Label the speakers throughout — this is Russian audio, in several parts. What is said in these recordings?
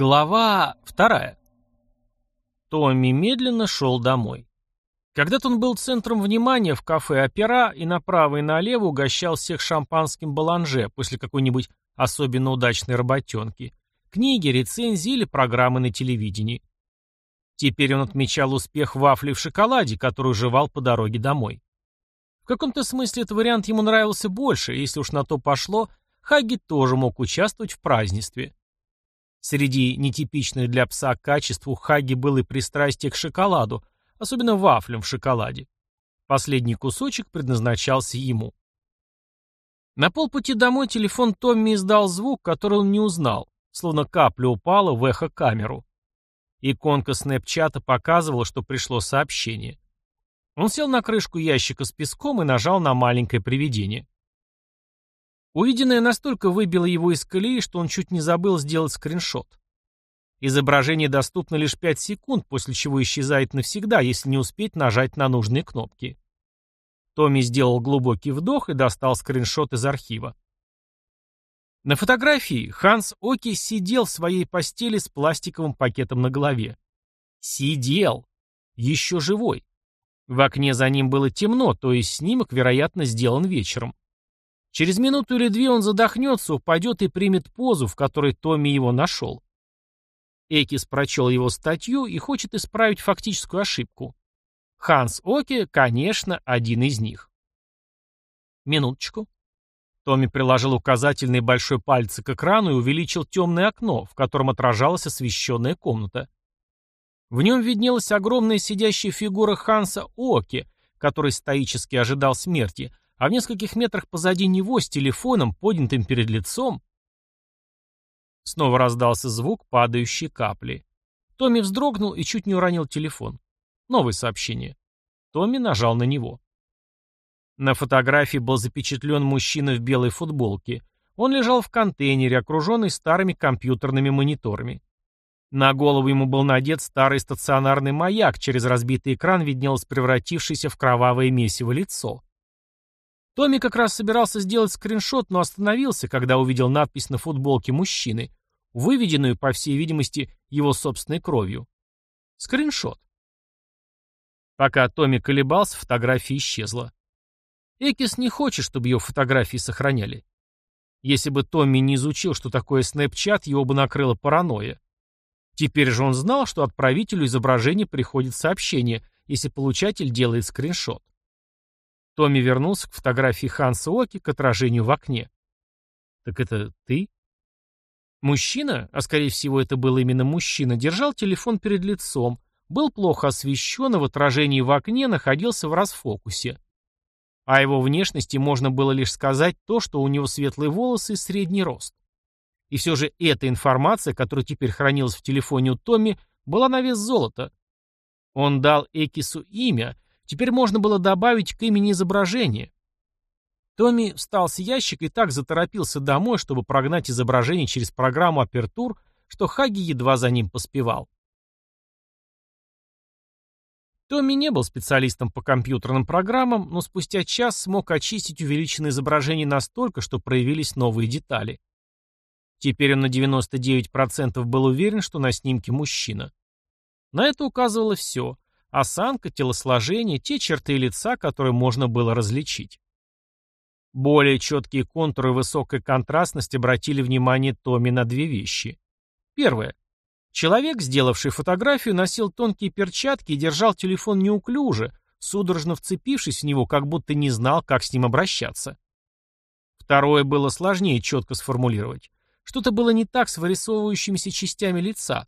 Speaker 1: Глава вторая. Томми медленно шел домой. Когда-то он был центром внимания в кафе «Опера» и направо и налево угощал всех шампанским баланже после какой-нибудь особенно удачной работенки, книги, рецензии или программы на телевидении. Теперь он отмечал успех вафли в шоколаде, которую жевал по дороге домой. В каком-то смысле этот вариант ему нравился больше, если уж на то пошло, Хаги тоже мог участвовать в празднестве. Среди нетипичных для пса качеств у Хаги было и пристрастие к шоколаду, особенно вафлям в шоколаде. Последний кусочек предназначался ему. На полпути домой телефон Томми издал звук, который он не узнал, словно капля упала в эхо-камеру. Иконка снэпчата показывала, что пришло сообщение. Он сел на крышку ящика с песком и нажал на маленькое привидение. Увиденное настолько выбило его из колеи, что он чуть не забыл сделать скриншот. Изображение доступно лишь 5 секунд, после чего исчезает навсегда, если не успеть нажать на нужные кнопки. Томми сделал глубокий вдох и достал скриншот из архива. На фотографии Ханс Оки сидел в своей постели с пластиковым пакетом на голове. Сидел. Еще живой. В окне за ним было темно, то есть снимок, вероятно, сделан вечером. Через минуту или две он задохнется, упадет и примет позу, в которой Томми его нашел. Экис прочел его статью и хочет исправить фактическую ошибку. Ханс Оке, конечно, один из них. Минуточку. Томми приложил указательный большой палец к экрану и увеличил темное окно, в котором отражалась освещенная комната. В нем виднелась огромная сидящая фигура Ханса Оке, который стоически ожидал смерти, а в нескольких метрах позади него с телефоном, поднятым перед лицом... Снова раздался звук падающей капли. Томми вздрогнул и чуть не уронил телефон. Новое сообщение. Томми нажал на него. На фотографии был запечатлен мужчина в белой футболке. Он лежал в контейнере, окруженный старыми компьютерными мониторами. На голову ему был надет старый стационарный маяк, через разбитый экран виднелось превратившееся в кровавое месиво лицо. Томми как раз собирался сделать скриншот, но остановился, когда увидел надпись на футболке мужчины, выведенную, по всей видимости, его собственной кровью. Скриншот. Пока Томми колебался, фотография исчезла. Экис не хочет, чтобы ее фотографии сохраняли. Если бы Томми не изучил, что такое снэпчат, его бы накрыла паранойя. Теперь же он знал, что отправителю изображения приходит сообщение, если получатель делает скриншот. Томми вернулся к фотографии Ханса Оки к отражению в окне. «Так это ты?» Мужчина, а скорее всего это был именно мужчина, держал телефон перед лицом, был плохо освещен и в отражении в окне находился в расфокусе. О его внешности можно было лишь сказать то, что у него светлые волосы и средний рост. И все же эта информация, которая теперь хранилась в телефоне у Томми, была на вес золота. Он дал Экису имя, Теперь можно было добавить к имени изображение. Томми встал с ящика и так заторопился домой, чтобы прогнать изображение через программу апертур, что Хаги едва за ним поспевал. Томми не был специалистом по компьютерным программам, но спустя час смог очистить увеличенное изображение настолько, что проявились новые детали. Теперь он на 99% был уверен, что на снимке мужчина. На это указывало все. Осанка, телосложение, те черты лица, которые можно было различить. Более четкие контуры и высокая контрастность обратили внимание Томми на две вещи. Первое. Человек, сделавший фотографию, носил тонкие перчатки и держал телефон неуклюже, судорожно вцепившись в него, как будто не знал, как с ним обращаться. Второе было сложнее четко сформулировать. Что-то было не так с вырисовывающимися частями лица.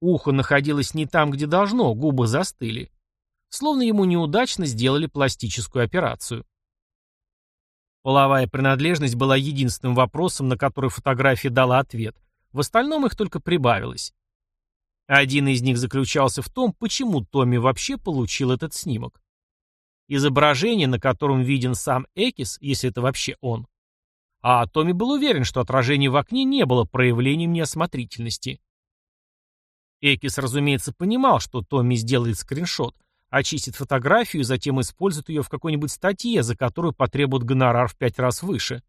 Speaker 1: Ухо находилось не там, где должно, губы застыли. Словно ему неудачно сделали пластическую операцию. Половая принадлежность была единственным вопросом, на который фотография дала ответ. В остальном их только прибавилось. Один из них заключался в том, почему Томми вообще получил этот снимок. Изображение, на котором виден сам Экис, если это вообще он. А Томми был уверен, что отражение в окне не было проявлением неосмотрительности. Экис, разумеется, понимал, что Томми сделает скриншот, очистит фотографию и затем использует ее в какой-нибудь статье, за которую потребует гонорар в пять раз выше.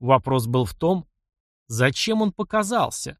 Speaker 1: Вопрос был в том, зачем он показался?